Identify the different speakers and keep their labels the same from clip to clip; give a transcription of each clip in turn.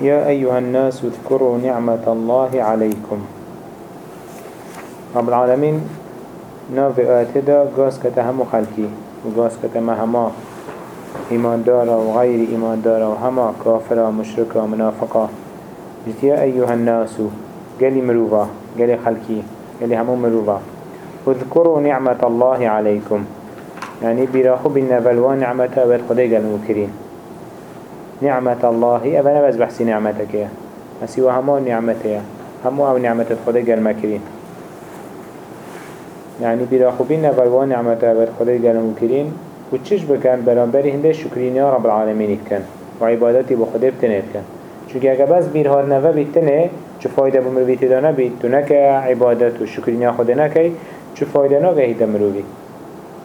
Speaker 1: يا أيها الناس اذكروا نعمة الله عليكم. رب العالمين ناف آتدا قاس كتهم خلقي وقاس كتهم هما إيمان دارا وغير إيمان دارا وهما كافرا مشركا منافقا. يا أيها الناس قالي مروفا قالي خلقي قالي همو مروفا. اذكروا نعمة الله عليكم. يعني براخو بالنفلوان نعمة أبد خدي قالوا كرين نعمة الله. أبنا بس بحسي نعمتك يا. أسيوا همو نعمتك همو أو نعمة خدي قال مكرين يعني براخو بالنفلوان نعمة أبد خدي قالوا كرين وتشش بكن برانبري هنده شكرين يا رب العالمين كان وعبادتي بخده بتنه كان چونکه اگه بس بیرهار نوه بیتنه چه فایده بمروی تدانه بید تو نکه عبادت و شکرین خود نکه چه فایده نگهی دمروی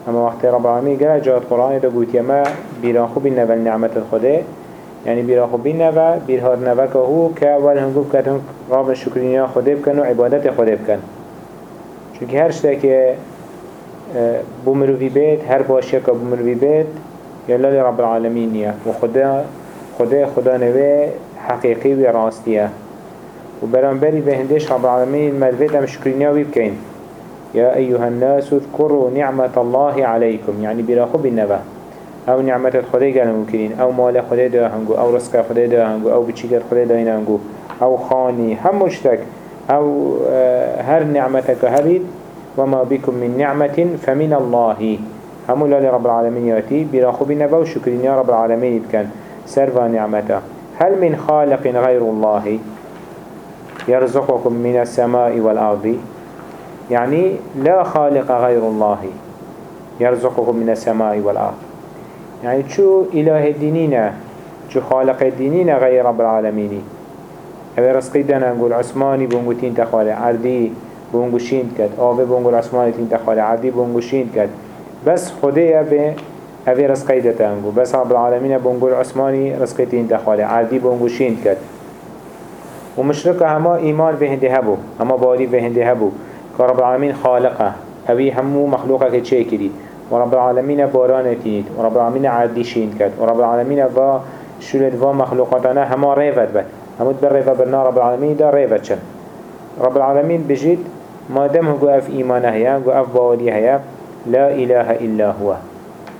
Speaker 1: اما وقت رب العالمین قال جاءت قرآن دا قوت يما بيران خوب النوى النعمة الخده يعني بيران خوب النوى بيرهار نوى كهو كأول هنقوب كتن رب الشكرين خده بكن و عبادت خده بكن چونك هر شتاك بمروي بيت هر باشيك بمروي بيت يلا لرب العالمين يا وخدا خدا خدا نوى حقيقي وراستيه وبرانبري بهندش رب العالمين ملفت ام شكرينيا ويبكين يا أيها الناس اذكروا نعمة الله عليكم يعني براخو بالنبا أو نعمة الخدي قالوا ممكنين أو مال خدي ده هنجو أو رزق خدي ده هنجو أو بتشيكر خدي ده هنجو أو خاني هم مشتك أو هر نعمتك هبيد وما بكم من نعمة فمن الله. هم الله رب العالمين يأتي براخو بالنبا وشكرين يا رب العالمين كان سرفا نعمته. هل من خالق غير الله؟ يرزقكم من السماء والأرض. يعني لا خالق غير الله. يرزقكم من السماء والأرض. يعني شو إله الدينين شو خالق الدينين غير رب العالمين هذا رزقي دانا نقول عثماني بونغو تين تخالي عردي بونغو شين كد آوه بونغو عثماني تين تخالي عردي بونغو شين كد بس خديه به هذا رزقي دانا بس رب العالمين بونغو عثماني رزقي تين تخالي عردي بونغو شين كد ومشركة هما إيمان بهنده هبو هما باري بهنده هبو. كرب العالمين خالقه. أبي همو مخلوقه كتشيكري ورب العالمين باران تينيت ورب العالمين عادي شين كد ورب العالمين با شلت با مخلوقاتنا هما ريفت بد. همو تبر ريفت برنا رب العالمين دا ريفت شن رب العالمين بجد ما دام هو اف ايمانه هيا هو اف باوري هيا لا اله الا هو.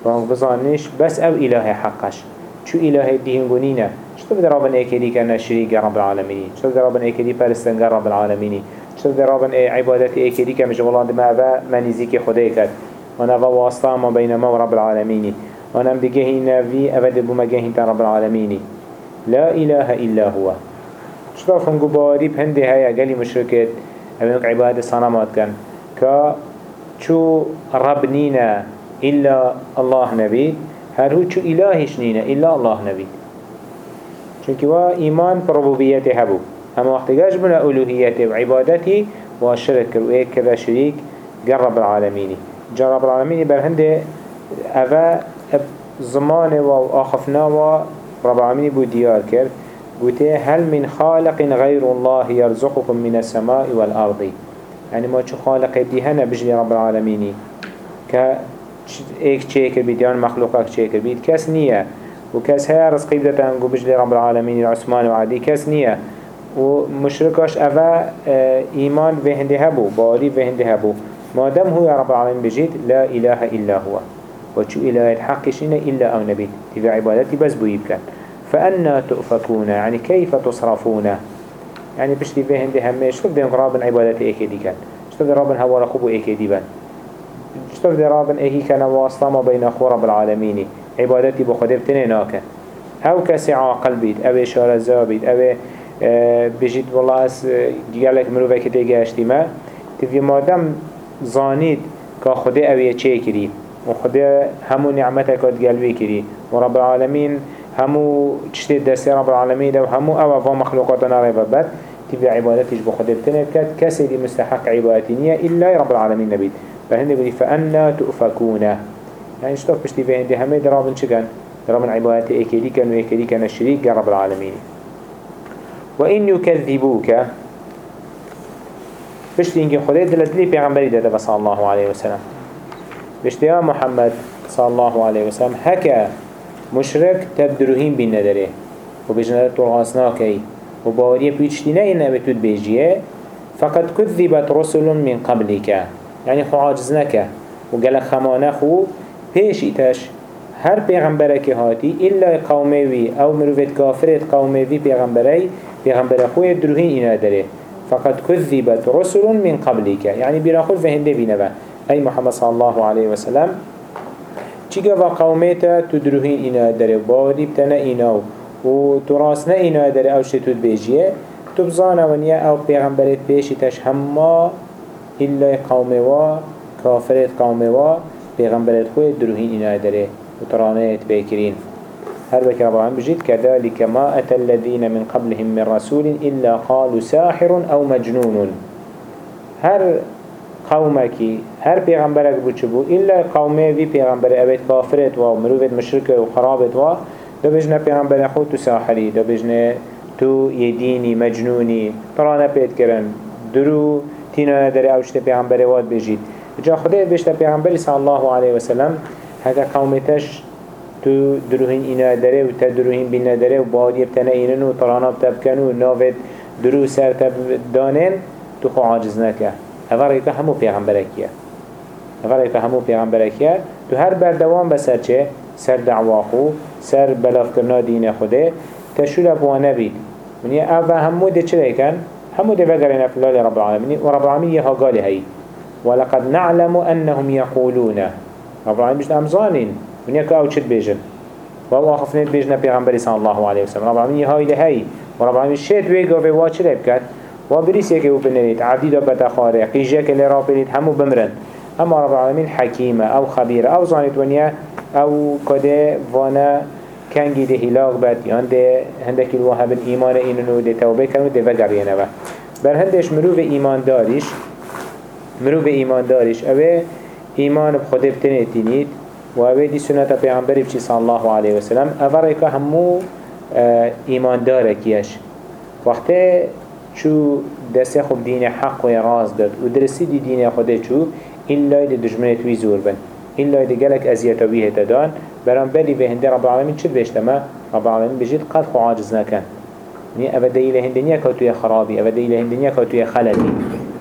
Speaker 1: وان بزانش بس أو اله حقش. شو اله دي هنگونينه شو بدي ربنا ايكدي كان شريك رب العالمين شو بدي ربنا ايكدي پرستنگر رب العالمين بدي ربنا اي عبادت ايكدي كمش والله ما با خدای كد وأنا واسطة ما بين ما ورب العالمين وأنا بجهين في ابد بما جهين رب العالمين لا اله الا هو شو فنقو باري بهندي هيا قالي مشركت ابنك عبادة صنمات كان كا شو رب نينا إلا الله نبي هل هو شو إلهش نينا إلا الله نبي چونك وا إيمان بربوبيته هبو اما وقت جاش بنا ألوهيته وعبادته وشرك كروئيك كذا شريك جرب العالمين جرب العالمين برهنده أفا زمان وآخفنا ورب العالمين بو ديار كر قلت هل من خالق غير الله يرزقكم من السماء والأرض؟ يعني ما شو خالق ديهنا بجلي رب العالمين ك ايك تشيكر بيت يعني مخلوقك تشيكر بيت كاس نية وكاس هيا رزقي بدأت أنقو بجلي رب العالمين العثمان وعدي كاس نية ومشركاش أفا إيمان في هنده هبو باري في هنده هبو. ما دام هو يا رب العالمين بجيت لا إله إلا هو. وشو إله الحق شين إلا أو نبي. تبع عبادتي بس بويبكن فأنا تؤفكون يعني كيف تصرفون؟ يعني بشتي في هنده همه شو بدهم رابن عبادتي إيكي دي كان؟ شو بدهم رابن هوا رخوبو إيكي دي بان؟ شو بدهم رابن إيكي كان واصلا ما بين أخو رب العالمين؟ عبادتي بخده بتنيناك أو كسي عاقل بيت أو إشارة زابيت أو بجيت والله أس جالك مروفه كده گشتی ما؟ تفي زانيد که خده اویه چه کری و خده همو نعمتك قلبي كري ورب العالمين همو تشتي دست رب العالمين ده همو أو افا مخلوقاتنا ريبا بد تبي عبادتش كد كسي دي مستحق عبادتينية إلا رب العالمين نبيد فهند بني فأنا تؤفكون يعني اشتاق بشتي في عندي همه درابن چگن درابن عبادت ايكيدي كان ويكيدي كان الشريك رب العالمين وإن يكذبوك بشتي انجي خليه دلدلي پیغمبری داده صلى الله عليه وسلم بشتي يا محمد صلى الله عليه وسلم هكا مشرك تبدروهين بين ندره و بجنه ترغاسناكي و باوريه بيشتنا إنه بتود بيجيه فقد كذبت رسل من قبلك يعني خو عاجزنك وقال خمانه خو پیش ایتش هر پیغمبره هاتی الا قومه أو مروفت کافرت قومه وی پیغمبره پیغمبره خوی دروهین اینا داره. فقد كذبت رسل من قبلك. يعني براخل فهنده بينوا أي محمد صلى الله عليه وسلم چیگه و قومتا تدروهین اینا داره؟ باوری بتنه اینا و تراسنه اینا داره أو شتود بیجیه. تبزانه ونیا أو پیغمبرت پیشی تش همه إلا قوم وا كافرت قوم وا پیغمبرت خوی دروهین اینا داره. و ترانهت بیکرین. هر بك رب العالمين. بجد كذلك ما أتى الذين من قبلهم من رسول إلا قالوا ساحر أو مجنون. هر قومك هر پیغمبرك بوچبو إلا قومه في پیغمبر أبيت كافرت و مروفت مشرك و خرابت و دو بجنه پیغمبر خود تو ساحری دو بجنه تو يديني مجنوني ترانه بيت كرن درو تینا نداره اوشت پیغمبر واد بجید. جا خدایت بشت پیغمبر صلی الله علیه وسلم هکا قومتش تو دروهین اینا داره و تا دروهین بین نداره و بادی بتنه اینن و طرانا بتبکن و ناوید درو سر دانن تو خو عاجز نکه. اوه که همو پیغمبرکیه اوه که همو پیغمبرکیه تو هر بردوان بسر چه؟ سر دعواخو سر بلاف کرنا دین خوده. تشول بوانه بید منی اوه همو ده چه کن؟ همو ده بقرنا في الله رب العالمين ورب العالمين يها قال هاي ولقد نعلم أنهم يقولون رب العالمين بجد أمزانين من يكا أو چد بيجن وهو آخفنت بيجنا بيغمبر صلى الله عليه وسلم رب العالمين يها إلى هاي ورب العالمين شد ويقا في واتش لبكت وبريس يكي وبنريد عبدي دبتا خارق قيجيك اللي رابليد همو بمرن. أما رب العالمين حكيمة أو خبيرة أو زانت ونيا أو كده وأنا كان ده هلاك بات يان ده هندك الوهاب الإيمان إنه ده توبه كانوا ده وقر ينبه بر هندش مروف إيمان داريش مروف إيمان داريش اوه إيمان بخده بتنه و اوه دي سنة پیغمبری بچی صلى الله عليه وسلم ريكا همو إيمان داره كيش وقتی چو دست خوب دین حق و راز داد و درستی دی دین خوده چو این لای دی دجمنت وی زور بن. این لای گلک ازیتا وی هتدان برام بری به هنده رب العالمین چه بشتما رب العالمین بجید قد خو عاجز نکن. نی أو دیل هندنیا کتوی خرابی أو دیل هندنیا کتوی خلطی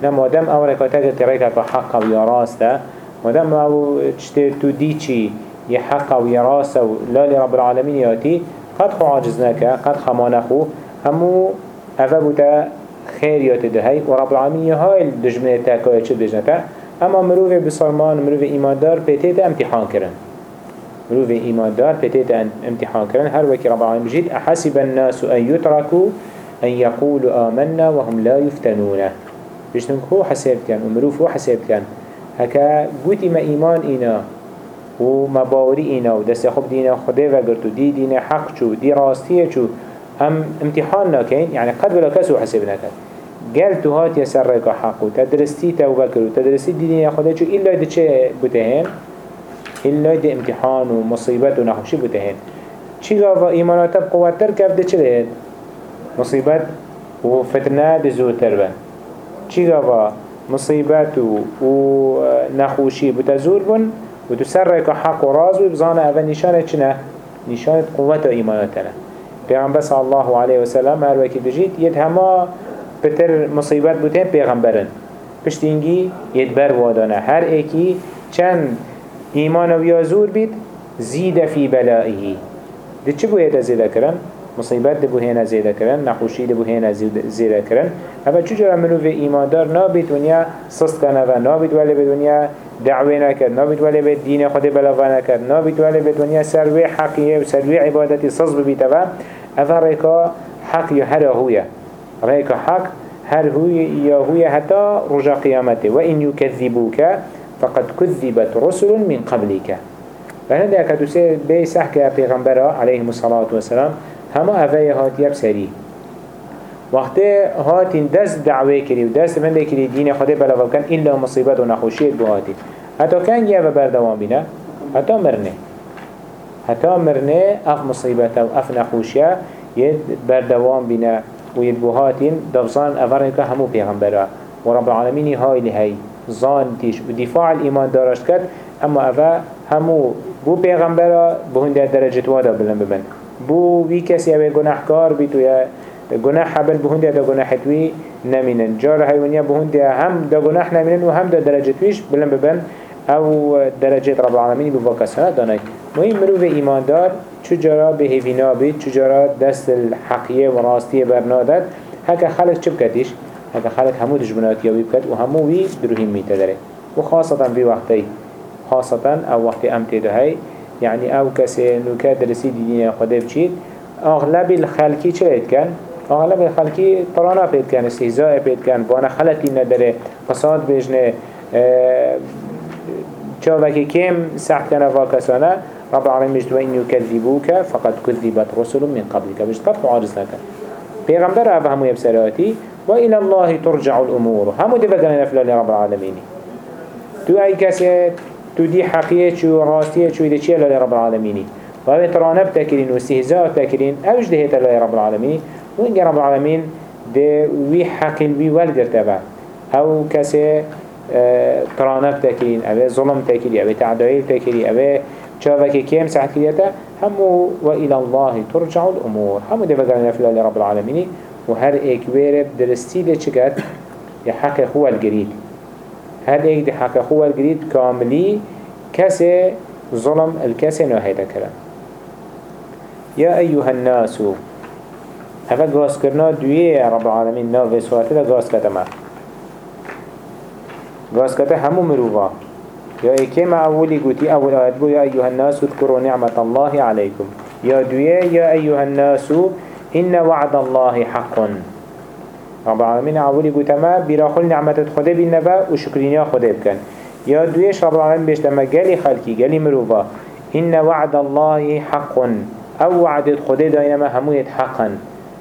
Speaker 1: نه مادم أو رکاتا تریکا که حق و یا راسته مادم أو چته تو دی چی یه حق و یا راسته و لالی رب العالمین یاتی قد خو عاجز نکه قد خمانخو همو أو بودا خیریات دهی و رب العالمین یه های دجمنه تاکای چه بجنتا اما مروف بسلمان مروف ایماندار پیتیت امتحان کرن. مروف إيمان دار بتيت امتحان كرن هر وكي رب العالمين بجيد أحسب الناس أن يتركوا أن يقولوا آمنا وهم لا يفتنون بجنك هو حساب كان ومروف هو حساب كان هكا قوتي ما إيمان إنا وما باوري إنا ودست خب دينا خده وقرتو دي دينا حق شو دي راستية شو هم امتحان ناكين يعني قد ولا كسو حسابنا كان قال تو هات يسرق حق وتدرستي توكل وتدرستي دينا خده شو إلا دي چه بتهين إلا دي امتحان ومصيبات ونخوشي بتهين چيغا و إيمانات بقواتر كفده چه دهين مصيبات وفتنة دي زوتر بن. چيغا و مصيبات ونخوشي بتزور بن وتسرق حق وراز وبزانا أفا نشانة چنه نشانة قوة إيماناتنا پیغمبر صلى الله عليه وسلم هر وكي بجيت يد هما بتر مصيبات بتين پیغمبرن. پشتینگی يدبر وادانا هر ايكي چند إيمان ويا زور بيت زيد في بلائه. دي چه بوهي دا زيده کرن؟ مصيبت دي بوهينا زيده کرن نخوشي دي بوهينا زيده کرن. اما چجور منو في إيمان دار نابت ونيا صست كان و نابت ولی بد ونيا دعوه نكر نابت ولی بد دين خود بلاغه نكر نابت ولی بد ونيا سروي حقية و سروي عبادتي صص ببيت و افا ريكا حق يهر هويا ريكا حق هر هويا هويا حتى رجا قيامته وإن يكذبوك فقد كذبت رسل من قبلك فهذا كتوسي بي سحكة پیغمبر عليه الصلاة والسلام هما أفايا هات يبسري وقت هاتين دست دعوه كري ودست من كري دين خده بلا كان إلا مصيبت ونخوشيت بهاتي حتى كان يابا بردوان بنا حتى مرنه. حتى مرنه أف مصيبته وأف نخوشيه يد بردوان بنا ويد بهاتين دفزان أفرنك همو پیغمبره ورب العالمين هاي لهي زانتیش و دفاع الایمان دارشت کرد اما اوه همو بو پیغمبرا به هنده درجت وادا بلن ببن بو وی کسی اوه گناهکار بی تو یا گناه حبن بهنده دا گناه توی نمینن جار حیوانیا بهنده هم دا گناه نمینن و هم دا درجه تویش بلن ببن او درجه رب العالمین بو واکسانه دانای. مهم مروف ایماندار چجارا به هیوینا بید چجارا دست الحقیه و راستیه برنادد هکا خلق چه بکدیش؟ هکا خلق همو دجمنات یابی بکد و همو وی دروهیم میته داره و خاصتا في وقتی خاصتا او وقت امتی ده هی يعني أو کسی نوکه درسی دینی خوده بچید اغلب الخلقی چه کن؟ اغلب الخلقی طرانا کن استهزاء کن وأنا خلطی نداره فساد بجنه چاوکی کم سحت کنه واکسانه رب العالمين مجد وإن يكذبوك فقد كذبت رسل من قبلك مجد قد معارض لك پیغمبر أفا همو يبسراتي وإلى الله ترجع الأمور. همو دي بقنا نفلا لرب العالمين تو أي كسي تو دي حقية شو راستية شو إذا چيه لرب العالمين وهو ترانب تكرين واستهزاء تكرين أوش دهيت لرب العالمين وإن رب العالمين دي وي حقين وي والقر تبع أو كسي آه ترانب تكرين أو ظلم تكرين أو تعدائل تكرين أو شافك كيم ساعت كريتا همو وإلى الله ترجع الأمور. همو دي فقال نفلا لرب العالمين وهر ويرب درستي دي چكت يحق هو الجريد هر ايك دي حق هو الجريد كاملي كسي ظلم الكسي نوهيدا كلام يا أيها الناس هذا قاس كرنا دوية رب العالمين نوفي سواتي دا قاس كتما قاس كتا همو مروفا يا إكيما أولي قوتي أول آيات بو يا أيها الناس اذكروا نعمة الله عليكم يا دوية يا أيها الناس إن وعد الله حق. رب العالمين أولي قوتي ما براخل نعمة خده بالنبا وشكرين خده بكن يا دويش رب العالمين بيشتما قالي خلقي قالي مروفا. إن وعد الله حق أو وعد خده داينما هموية حقا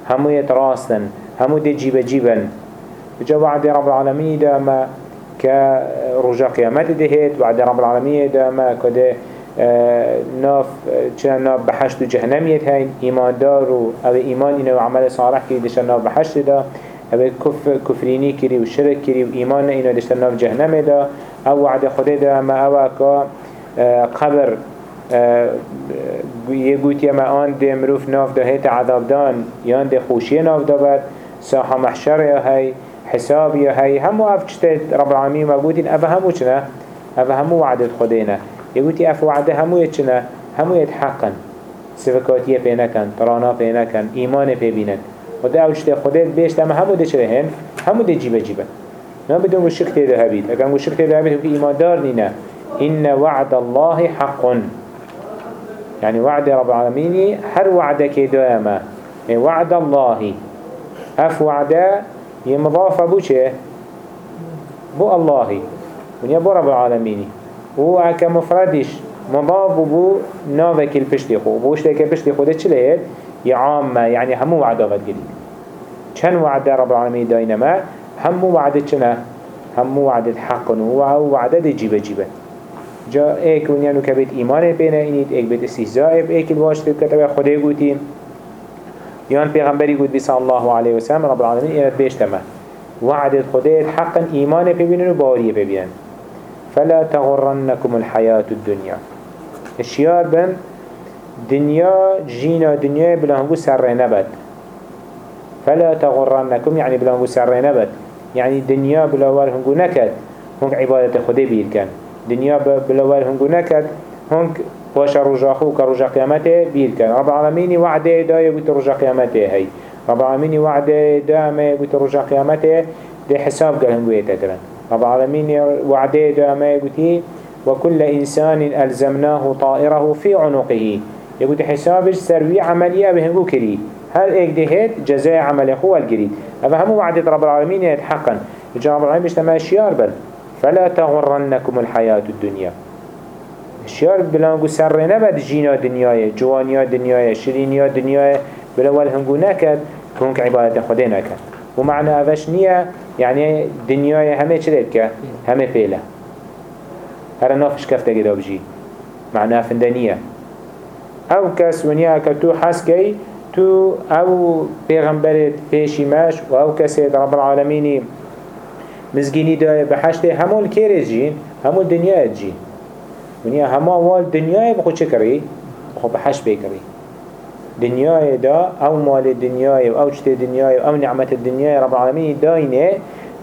Speaker 1: هموية راسا هموية جيب جيبا جا وعد رب العالمين داما كرجا قيامت دهيت وعد رب العالمين ده ما كده ناف چنا ناف بحشت و جهنميت هين إيمان دار و أو إيمان إنه عمل صالح كي دشتن ناف بحشت ده. أو كف كفريني كري و شرك كري و إيمان إنه دشتن ناف جهنم ده أو وعد خده ده ما أو اكا قبر يقول يما آن ده مروف ناف ده هيت عذاب دان يان ده خوشي ناف ده بد ساحة محشر يا هاي حساب يا هاي همو اف چتت رب العالمين ما قوتين اف همو چنا اف همو وعدت خدينا يقولي اف وعده همو يچنا همو يتحقن صفكاتية بينكن ترانا بينكن ايمان بيبينن وده أو چتت خديت بيشت اما همو ده چرهن همو ده جيبه جيبه ما بدون وشك تيده هبيت اگر وشك تيده هبيت هو ايمان دار نينا إن وعد الله حق. يعني وعد رب العالمين هر وعدك دائما وعد الله. اف وعده هي مضافة بو چه؟ بو الله. ونيا بو رب العالمين و اكا مفردش مضاف بو ناوك البشتي خو بوش لك البشتي خو ده چليت يا عامة يعني همو وعد آغد قريب چن وعد رب العالمين داينما همو وعد چنه همو وعد الحق و وعد ده جيبه جيبه جا ايك ونيا نو كبت ايمان بينا اينيت ايك بيت استهزاء ايك الواش كتبه خده قوتين يان پیغمبری گود بی الله علیه و سلم رب العالمین اینت بیشتمه وعد خدایت حقا ایمان ببینن و باوری ببینن. فلا تغرنكم الحياة الدنيا الشيار بن دنيا جينا دنيا بلانبو سر نبت فلا تغرنكم يعني بلانبو سر نبت يعني دنيا بلاوال هنگو نكد هنگ عبادت خده بير كان دنيا بلاوال هنگو نكد هنگ باش رجا خو كرجا قيامته بيل كان رب العالمين وعده دا يقول رجا قيامته هي رب العالمين وعده دا ما يقول رجا قيامته ده حساب قال هم تدرن رب العالمين وعده دا ما يقول وكل إنسان ألزمناه طائره في عنقه. يقول حسابش سروي عملية بهنقو كري. هل إيك دهيت جزاء عمل هو الجريد هذا هم وعدة رب العالمين يتحقا جاء رب العالمين بيشتما شيار بل. فلا تغرنكم الحياة الدنيا. شیار بلانگو سر نبد جینا دنیای جوانیا دنیای شرینیا دنیای بلوال هنگو نکد که هنگ عبادت خوده نکد و معنی اوش نیه یعنی دنیای همه که همه پیله هر نافش کفته گدا بجی. معنی آفنده نیه. أو کس ونیا که تو أو پیغمبرت پیشی مش و أو کسی رب العالمینی. مزگینی دای بحشته همون کیره جین همون دنیا جین. ونیا همه وال دنیای بخود چه کری؟ بخود بحش بکری دنیای دا أو مال دنیای و أو چت دنیای و أو نعمت دنیای رب العالمین داینه.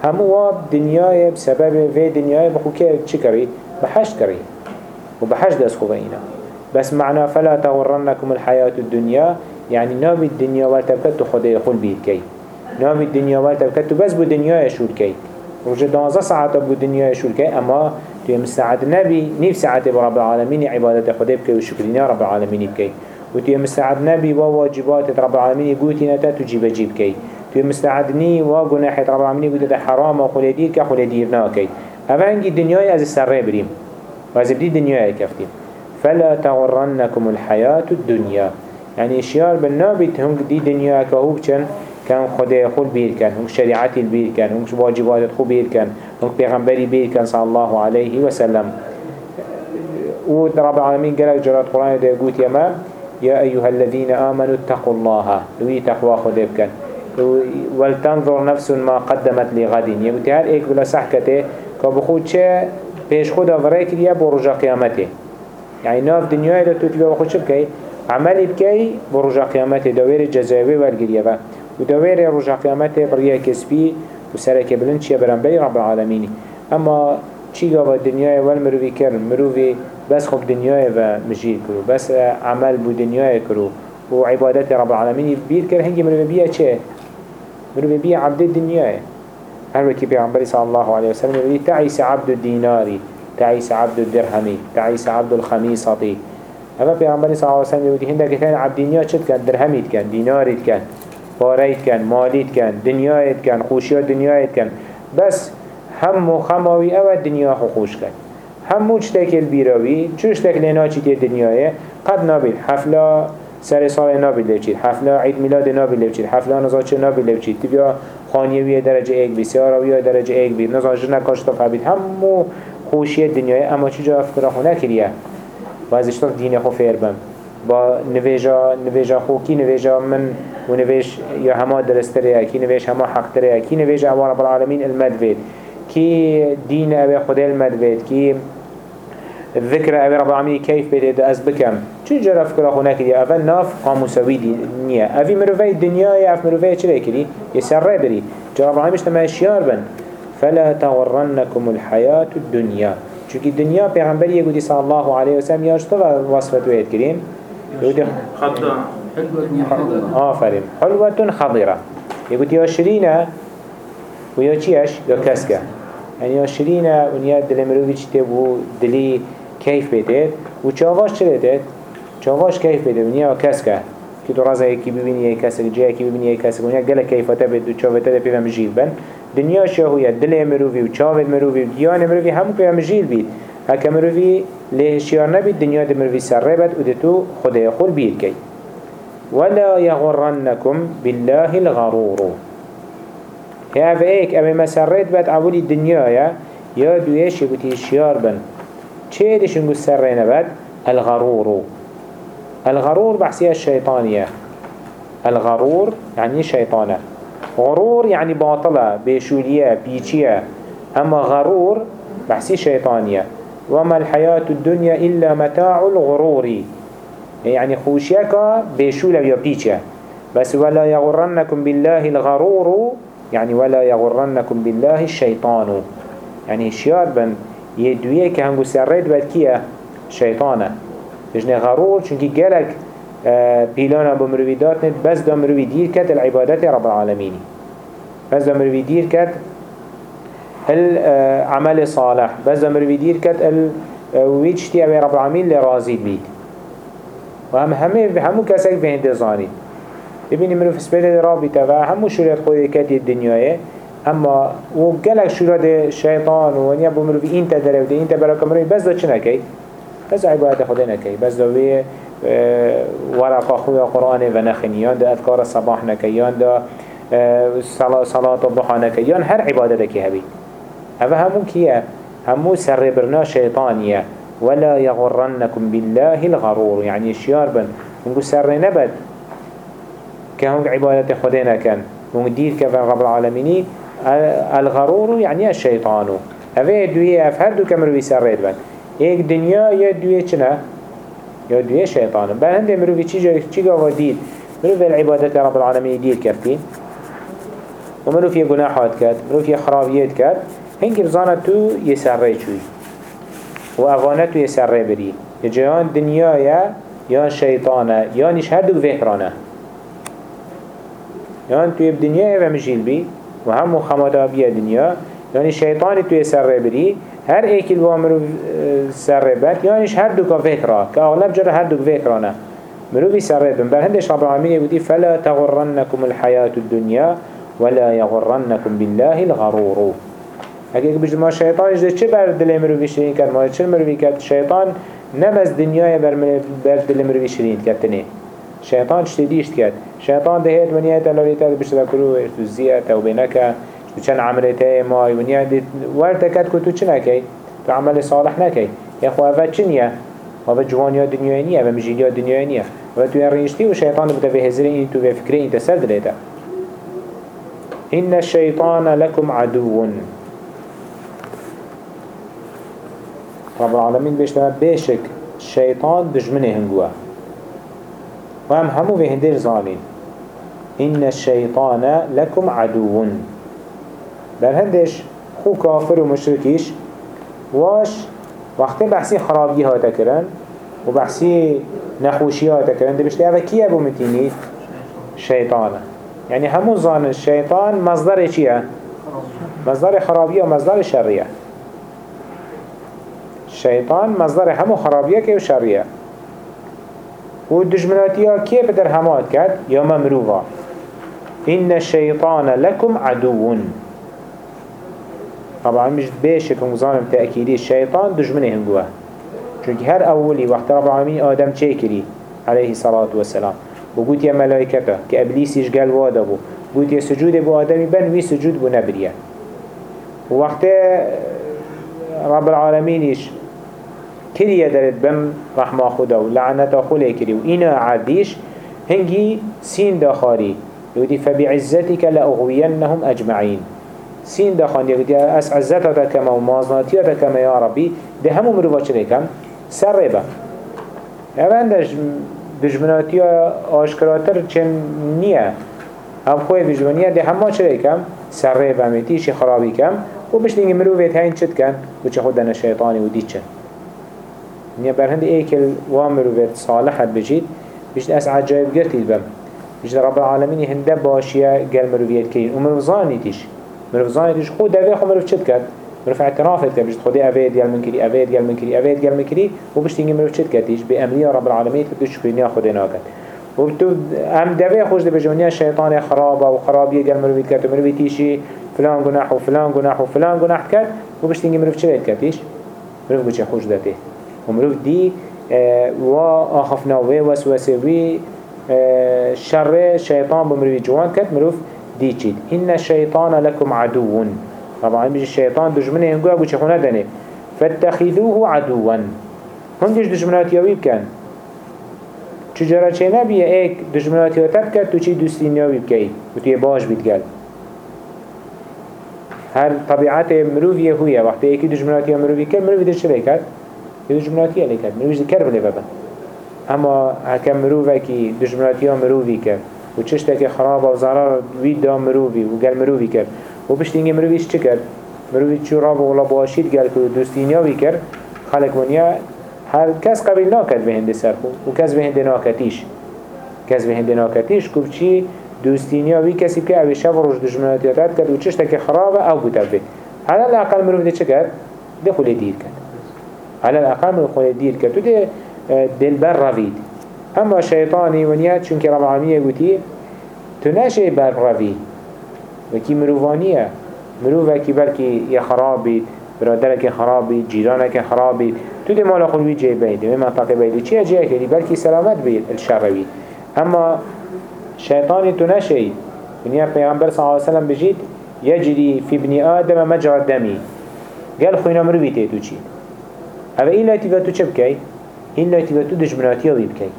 Speaker 1: همو واب دنیای بسبب في دنیای بخو که چی کری؟ بحشت کری و بحشت دست خوبه اینا بس معنى فلا تغرنكم الحياة الدنيا يعني نابي الدنيا والتبكت خده يخل بيت كي نابي الدنيا والتبكت بس بو دنيا يشول كي رجع دانزا ساعة بو دنيا يشول كي أما تو مستعد نبي نيف ساعة برب العالمين عبادة خده بكي وشكرين رب العالمين بكي. وتو مستعد نبي وواجبات رب العالمين يقوتي نتا تجيب جيب كي تو مستعد ني وقناحة رب العالمين يقول ده حرام وخل دير كخل ديرنا كي أفنجي الدنيا از السر بريم. وאז بدي دنيا كفتيم. فلا تغرنكم الحياة الدنيا. يعني شيار بالنابت هم دي دنيا كهوب چن كان خدا خود بير كان هم شريعتي البير كان هم واجبات خو بير كان هم پیغمبري بير كان صلى الله عليه وسلم. و رب العالمين قالك جرات قرآن ده قوت يما يا أيها الذين آمنوا اتقوا الله لوي تقوى خده بكن ولتنظر نفس ما قدمت لغد. يقول هر ايك بلا سحكته كبخود چه پیش خود آوره کریه با رجا قیامته يعني ناف دنیای دا تو تبا خود شب کی عملی بکی با رجا قیامته داویر جزاوی ورگریه و و داویر رجا قیامته بریه کسبی و سرک بلند چیه برنبی رب العالمینی اما چی گاوا دنیای ول مروی کرن مروی بس خوب دنیای و مجید کرو بس عمل بو دنیای کرو و عبادت رب العالمینی بیر کر هنگی مروی بیا چه؟ مروی بیا عبد دنیای هر وكي بيعنبري صلى الله عليه وسلم يقول تعيس عبد الديناري تعيس عبد الدرهمي تعيس عبد الخميصة هذا بيعنبري صلى الله عليه وسلم يقول هندك كان عبد دنيا شد كان درهمي كان ديناري كان باريت كان ماليت كان دنيايت كان خوشيات دنيايت كان بس هم خماوي أو الدنيا خوش كان همو چتك البيراوي چوشتك لنا چيتي الدنيا قد نابل حفلة سر سال نابل لبچید حفله عید میلاد نابل لبچید حفله نزاچه نابل لبچید تبیا خانیوی درجه ایک بی سیاروی درجه ایک بی. نزاچه نکاشتا فبید همو خوشی دنیای. اما چجا افکر خو نکریه و اشتاق دین خو فیر بم. با نویجا نویجا خو. کی نویجا من و نویج یا هما درستره کی نویج هما حق تره کی نویج اوان رب العالمین المدوید. کی دین اوه خدا المدوید. کی الذكر أبي رب العالمين كيف بدأت أز بكم. چون جرى فكرة هناك دي أفن ناف قاموسوي دي نية أفي مروفي الدنيا أف مروفي چلي كري يسر بري جرى رب العالمين اشتما اشيار بن. فلا تغرنكم الحياة الدنيا چونك الدنيا پیغمبر يقول صلى الله عليه وسلم ياشتغل وصفة ويد كريم آفرين حلوة خضرة يقول يا شرينة ويا چيش يا كسكة يعني يا شرينة ونيا دل مروفي چتبو دلي كيف بيتت و چاواش چه بيتت؟ چاواش كيف بيتت ونيا كس که که تو رازه یکی ببینی یک کسی جای یکی ببینی یک کسی ونیا گله کیفاته بید و چاوته ده پیوه مجیل بن. دنیا شاهویه دل مروفی و چاوت مروفی و دیان مروفی همو پیوه مجیل بید هکه مروفی لهشیار نبید دنیا ده مروفی سر بد و ده تو خدای خول بید کی ولا يغرنكم بالله الغرور. هذا ايك اما مسرت بد عبولي الدنيا يا دويش يبوتي شيار بن. چه ديش نقول سرين بد الغرور. الغرور بحسيها الشيطانية الغرور يعني شيطانة غرور يعني باطلة بيشولية بيشية أما غرور بحسي شيطانية وما الحياة الدنيا إلا متاع الغرور. يعني خوشيك بيشولة بيا بيشية بس ولا يغرنكم بالله الغرور يعني ولا يغرنكم بالله الشيطان. يعني شيار بن يدويه که هنگو سرد بد کیه؟ شیطانه. بجنه غرور چونکی گلک پیلانا بمروی دات نت بس دا مروی دیر کد العبادت رب العالمینی. بس دا مروی دیر کد العمل صالح. بس دا مروی دیر کد ويجتي أبي رب العالمين لرازي بيت وهم همه همو كسك في هند زاني ببيني منو في سبيل رابطة وهمو شريط قوي كاتي الدنيا اما و گلک شورا ده شیطان و نیا بمرو بی این تدره و ده این تبرا کمروی بس دا چه نکی؟ بس عبادت خدا نکی بس دا وی ورقا خویا قرآن و نخنی یان دا اذکار صباح نکی یان دا صلاة الضحى نکی یان هر عبادت کی هبی. اوه همون کیه؟ همو سر برنا شیطانیه. ولا يغرنكم بالله الغرور. يعني شيار بن. ونقول سر نبد. كهم عبادة خدينا كان ومدير كفن رب العالمين الغرور يعني الشيطان. هذا دوية أفهر دو كمرو بيسرد بن. ایک دنیا یه دویه چنه؟ دوية شيطان. بل هنده مروفي چي قاوا ديد مروفي العبادة رب العالمين ديد كفتين ومروفي قناحات كات مروفي خرابيات كات هنگی بزانه تو یه سره چوی. و تو یه سره بری جهان دنیای یا یا هر دو فکرانه یا توی دنیای و مجیل و همو خمادابی دنیا یعنی شیطانی توی سره بری هر ایکی الوا مرو سره بد یعنیش هر دو کا فکره که اغلب جره هر دو فکرانه مرو بی سره بن بل هندش رب العالمین بودی فلا تغرنكم الحياة الدنيا ولا يغرنكم بالله الغرور. اگه بجد ما شیطان اجده چه بر دل مروی شرین کرد ما چه مروی کرد شیطان نبز دنیای بر, بر دل مروی شرین کرد شیطان چه دیشت کرد؟ شیطان دهید ونیت الالیت بشتر کرو ارتوزیه توبه نکه تو چند عملته مای ونیا ورد کد که تو چه نکی تو عمل صالح نکی یا خو اوه چه نیه اوه جوانیا دنیای نیه و مجیلیا دنیای نیه و تو رینشتی و شیطان بوده به هزره این تو به فکره این تسر دلیده إن الشيطان لكم عدو. رب العالمين بيشتما بيشك شيطان دجمنه هنگوه وهم همو به هندير ظالين إن الشيطان لكم عدو. بل هندش خو كافر ومشركيش واش وقت بحثي خرابي هاتا كرن وبحثي نخوشي هاتا كرن ده بشتي اوه كيه بو متيني شيطان يعني همو ظان الشيطان مصدر چيه مصدر خرابية ومصدر شرية شيطان مصدر همو خرابية كي وشرية ودجمناتيا كي بدر همات كد يا ممروفا إن الشيطان لكم عدو. طبعا مش بيشك ومظالم تأكيدي الشيطان دجمنه هنگوه چونك هر أولي وقت رب العالمين آدم چيكري عليه الصلاة والسلام وقلت يا ملائكته كأبليسيش قال وادا بو قلت يا سجود بو آدمي بن وي سجود بو نبريا وقت رب العالمينيش كريا دارت بم رحمة خدا ولعنة خلي كري وإنا عاديش هنجي سين داخاري يقولي فبعزتك لأغوينهم أجمعين سين داخان يقولي أس عزتك كما ومازناتيتك كما يا ربي ده همو مروفا چليكم سر ربا اوندش دجمناتيا آشكراتر چن نية هم خوي دجمنية ده همه چليكم سر ربا متيشي خرابي كم و بش دینگه مروفیت هین چد کن؟ و چه خود شیطانی و دید چن نیا برهند ایکل و مروفیت صالحت بجید بجد اس عجایب گرتید بم بجد رب العالمین هنده باشیه گل مروفیت کین و مروف زانیتیش مروف زانیتیش خود دوی خو مروف چد کد مروف اعترافت کد بجد خودی اوید گل من کری اوید گل من کری اوید گل من و بش دینگه مروف چد کدیش به امری رب العالمین تو شکرینیا خود ناکد و تو ام دوی خوش ده بجونیا شیطان خرابه و خرابیه گل مروفیت کد و مروفیتیشی فلان جناح وفلان جناح وفلان جناح كات وبش تيجي مروف شريت كاتيش مروف بيش خوش داته ومروف دي آه و آخفنا و وسوسه وي آه شر شيطان بمروف جوان كات مروف دي چيد إن الشيطان لكم عدو. طبعا بيجي الشيطان دجمنه هنگو أبو چخونه دنه. فاتخذوه عدوا هنگش دجمنات يويب كان چجرا چه نبیه؟ ایک دجمناتی و تب کرد تو چی دوستی نیابی بکی و توی باش بید گل. هر طبيعت مروفية هوية وقت يكي دجمناتي مروفي كر مروفي دش شلي كر دجمناتي اللي كر مروفي ذكر بلي بابا. اما هكا مروفي كي دجمناتي مروفي كر وچشتك خراب و ضرر ويد دا مروفي وقال مروفي كر وبشتينجي مروفيش چكر مروفي چو راب ولا باشيد قال كو دوستينيا ويكر خلق ونيا هر کس قبل ناکد به هنده سرخو و کس به هنده ناکتیش. کس به هنده ناکتیش کب چی؟ دوستینیا وی کسی که اوی شب روش دشمناتیات کرد و چشتا که خرابه أو بوده. بید على الأقل مروف ده چه کرد؟ ده دیر کرد. على الأقل مروف خوله دیر کرد تو ده دلبر روید أما شیطانی ونیت چون که رب العالمین گوتی تو نشه بر مروفانیه مروفه که بلکی یه خراب بید برادرك خرابي جيرانك خرابي. تو دي مالا خلوي جي بيدي منطقة بيدي چيه جيه كدي بلكي سلامت بيد الشروي أما شيطاني تو نشي ونيا پیغمبر صلى الله عليه وسلم بجيت يجري في ابن آدم مجرى الدمي. قال خوينا مروي تيتو چي هذا إلا تيفتو چه بكي إلا تيفتو دجمناتيا بكي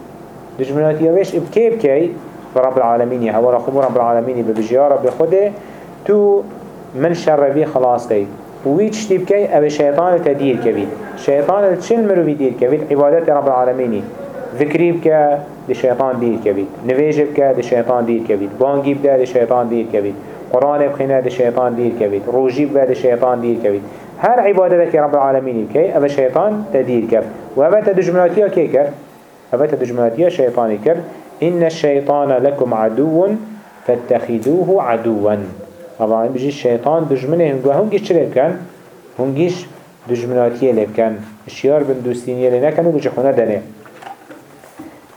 Speaker 1: دجمناتيا ويش بكي بكي فرب العالمين يا هو رخبو رب العالمين ببجيا رب خده تو من شر بي خلاص كي ويتش تبكي أبي شيطان تدير كبير شيطان الشل مروي دير كبير عبادات رب العالمين ذكري بك لشيطان دير كبيت نواجه بك لشيطان دير كبيت بانجي بك لشيطان دير كبيت قرآن بخينا لشيطان دير كبيت روجي بك لشيطان دير كبيت هر عبادتك رب العالمين بكي أبا شيطان تدير كب وأبا تدجمناتيا كي كر أبا تدجمناتيا شيطاني كر إن الشيطان لكم عدو فاتخذوه عدوا. طبعا بيجي الشيطان دجمنه هنگو هنگيش چلي بكن هنگيش دجمناتيه لبكن الشيار بن دوستينيه لنكن وبيجي خونه دنه.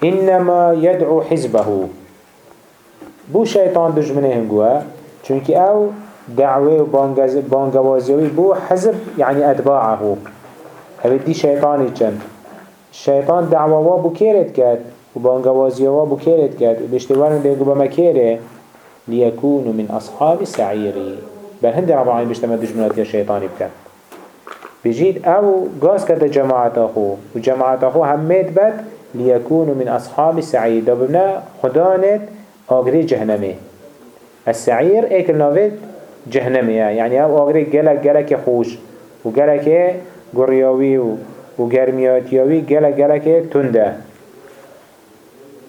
Speaker 1: إنما يدعو حزبه. بو شيطان دجمنه هنگوه چونك أو دعوه و بانگوازيوي بو حزب يعني أتباعه. هذا دي شيطاني چند؟ الشيطان دعوه بو كيرت كد و بانگوازيوه بو كيرت كد و بشتوان ديگو بما كيره ليكونوا من أصحاب السعير بل هند رب العالمين بيشتما دجمنات الشيطان بكن بجيد أو قاس كده جماعة أخو وجماعة أخو هميت بد ليكونوا من أصحاب السعير دبنا خدانت آقري جهنمي السعير ايكل نوفيت جهنمي يعني أو آقري جلك جلك خوش وجلك قرياوي وقرمياتياوي جلك جلك تنده.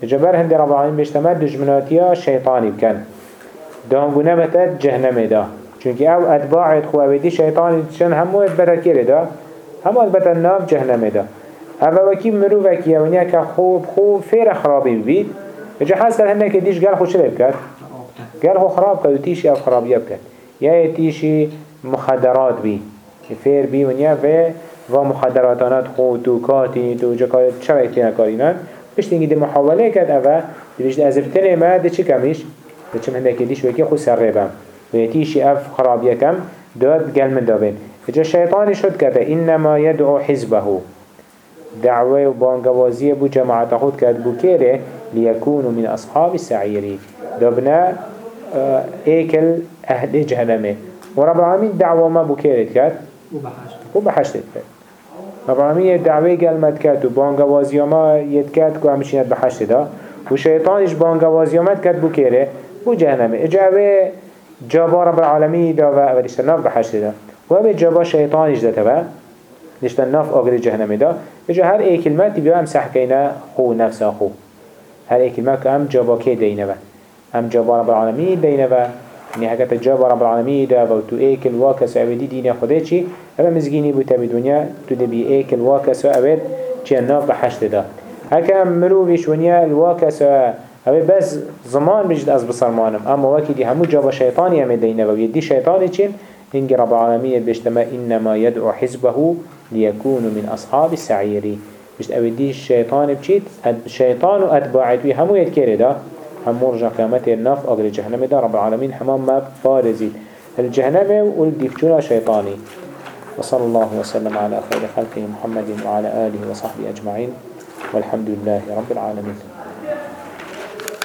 Speaker 1: جبر هند رب العالمين بيشتما دجمناتيا شيطاني بكن دانگو نمتد جهنم دا. چونکه أو اتباعت خو اویدی شیطان چن همو اتبتا کره دا؟ همو اتبتا ناف جهنم دا. أو وکی مرو وکی اونیا که خوب خوب فیر خرابی بید اجا حس کرد هنه که دیش گل خوش لب کرد گل خو خراب کرد و تیشی أو خرابی کرد یا تیشی مخدرات بی فیر بی ونیا و و مخدراتانات خو تو کاتی تو جا چرا ایتینا کارینن پشت اینگی دی محاوله کرد اوه دی بشت ازفتنه ما دی چی کمیش بچم هندك ديش وكي خو سر ريبم ويتيشي اف خرابيكم داد قل من دابين اجا الشيطان شد كده انما يدعو حزبه. دعوه وبانقوازية بو جماعة خود كد بو كيره ليكونوا من أصحاب السعير دابنا آه ايكل اهل جهنمه. ورب العالمين دعوه ما بكيرت كات وبحشت كات رب العالمين دعوة قلمت كات وبانقوازيا ما يتكات كو دا. و وشيطانش بانقوازيا وما تكات بكيره بو جهنم اجابه جابا رب العالمين دا و ادشتناف دا و همه جابا شيطانش داتا با دشتناف اغري جهنمي دا. اجا هر اي كلمات بيو امسح خو نفسا خو. هر اي كلمات كام جابا كي دينه با هم جابا رب العالمين دینه با يعني حقت جابا رب العالمين دا و تو ای کل واکس اویدی دین خوده چی؟ اوه مزگینی بو تبی دنیا تو دبی ای کل واکس اوید چی ناف بحشت دا هكا مروفيش ونيا الواكس اوه بس زمان بجد از بسرمانم. اما وكي دي همو جابا شيطاني هم دينه و يدي شيطاني چين هنگي رب العالمين بجتما إنما يدعو حزبه ليكونوا من أصحاب السعير بجد اوه دي الشيطان بچيت الشيطان وأتباعت همو يتكيري دا همو رجع قيامت الناف أقل جهنم دا رب العالمين حمام ما فارزيد الجهنم والدفجون شيطاني وصلى الله وسلم على خير خلقه محمد وعلى آله وصحبه أجمعين والحمد لله رب العالمين